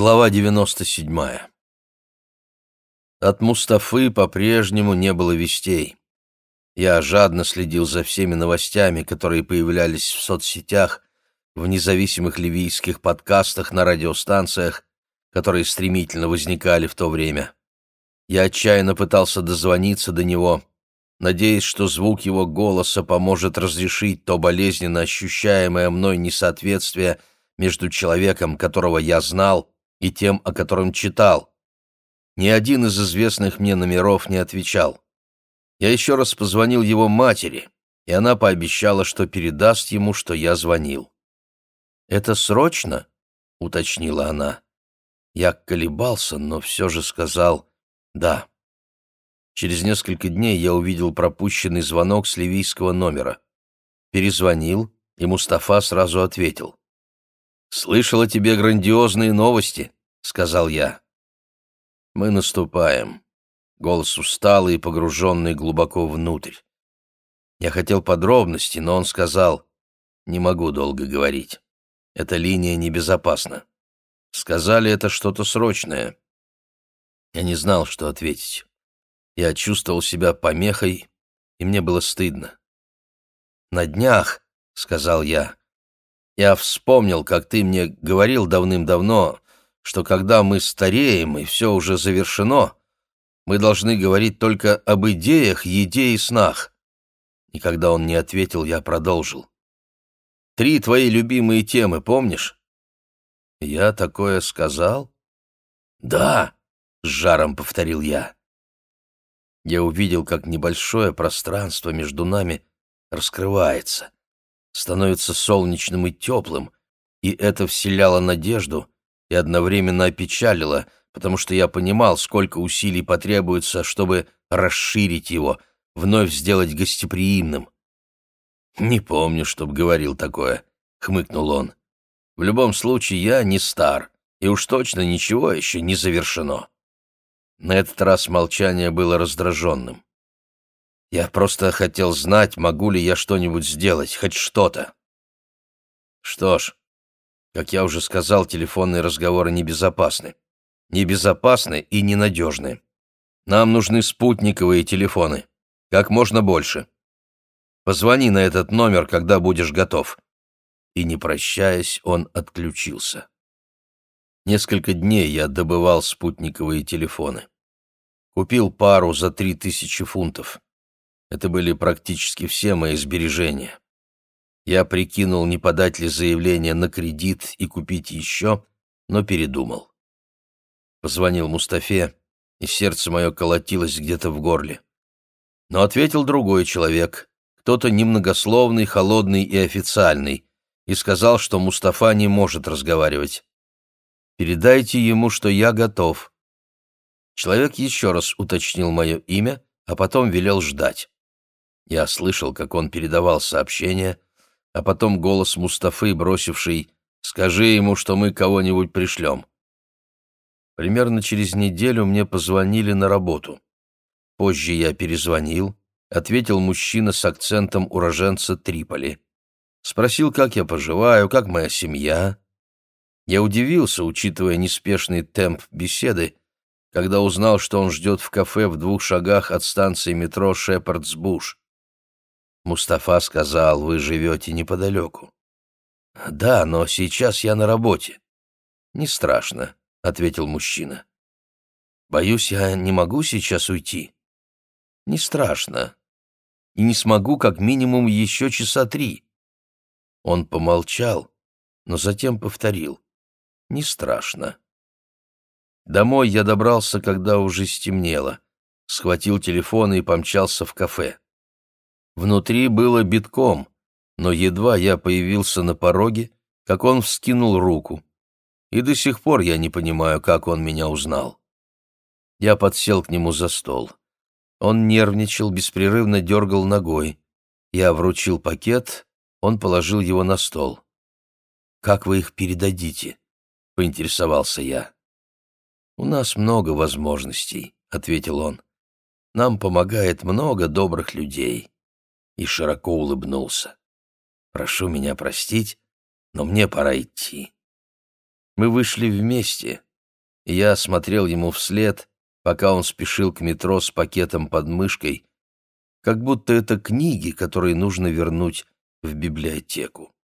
Глава 97. От Мустафы по-прежнему не было вестей. Я жадно следил за всеми новостями, которые появлялись в соцсетях, в независимых ливийских подкастах на радиостанциях, которые стремительно возникали в то время. Я отчаянно пытался дозвониться до него, надеясь, что звук его голоса поможет разрешить то болезненно ощущаемое мной несоответствие между человеком, которого я знал, и тем, о котором читал. Ни один из известных мне номеров не отвечал. Я еще раз позвонил его матери, и она пообещала, что передаст ему, что я звонил. «Это срочно?» — уточнила она. Я колебался, но все же сказал «да». Через несколько дней я увидел пропущенный звонок с ливийского номера. Перезвонил, и Мустафа сразу ответил. «Слышал о тебе грандиозные новости», — сказал я. «Мы наступаем». Голос усталый и погруженный глубоко внутрь. Я хотел подробностей, но он сказал, «Не могу долго говорить. Эта линия небезопасна. Сказали, это что-то срочное». Я не знал, что ответить. Я чувствовал себя помехой, и мне было стыдно. «На днях», — сказал я, я вспомнил, как ты мне говорил давным-давно, что когда мы стареем и все уже завершено, мы должны говорить только об идеях, еде и снах. И когда он не ответил, я продолжил. Три твои любимые темы, помнишь? Я такое сказал? Да, с жаром повторил я. Я увидел, как небольшое пространство между нами раскрывается становится солнечным и теплым, и это вселяло надежду и одновременно опечалило, потому что я понимал, сколько усилий потребуется, чтобы расширить его, вновь сделать гостеприимным. «Не помню, чтоб говорил такое», — хмыкнул он. «В любом случае, я не стар, и уж точно ничего еще не завершено». На этот раз молчание было раздраженным. Я просто хотел знать, могу ли я что-нибудь сделать, хоть что-то. Что ж, как я уже сказал, телефонные разговоры небезопасны. Небезопасны и ненадежны. Нам нужны спутниковые телефоны. Как можно больше. Позвони на этот номер, когда будешь готов. И, не прощаясь, он отключился. Несколько дней я добывал спутниковые телефоны. Купил пару за три тысячи фунтов. Это были практически все мои сбережения. Я прикинул, не подать ли заявление на кредит и купить еще, но передумал. Позвонил Мустафе, и сердце мое колотилось где-то в горле. Но ответил другой человек, кто-то немногословный, холодный и официальный, и сказал, что Мустафа не может разговаривать. «Передайте ему, что я готов». Человек еще раз уточнил мое имя, а потом велел ждать. Я слышал, как он передавал сообщение, а потом голос Мустафы, бросивший «Скажи ему, что мы кого-нибудь пришлем». Примерно через неделю мне позвонили на работу. Позже я перезвонил, ответил мужчина с акцентом уроженца Триполи. Спросил, как я поживаю, как моя семья. Я удивился, учитывая неспешный темп беседы, когда узнал, что он ждет в кафе в двух шагах от станции метро Шепардсбуш. Мустафа сказал, вы живете неподалеку. Да, но сейчас я на работе. Не страшно, ответил мужчина. Боюсь, я не могу сейчас уйти. Не страшно. И не смогу как минимум еще часа три. Он помолчал, но затем повторил. Не страшно. Домой я добрался, когда уже стемнело. Схватил телефон и помчался в кафе. Внутри было битком, но едва я появился на пороге, как он вскинул руку. И до сих пор я не понимаю, как он меня узнал. Я подсел к нему за стол. Он нервничал, беспрерывно дергал ногой. Я вручил пакет, он положил его на стол. «Как вы их передадите?» — поинтересовался я. «У нас много возможностей», — ответил он. «Нам помогает много добрых людей и широко улыбнулся. «Прошу меня простить, но мне пора идти». Мы вышли вместе, и я смотрел ему вслед, пока он спешил к метро с пакетом под мышкой, как будто это книги, которые нужно вернуть в библиотеку.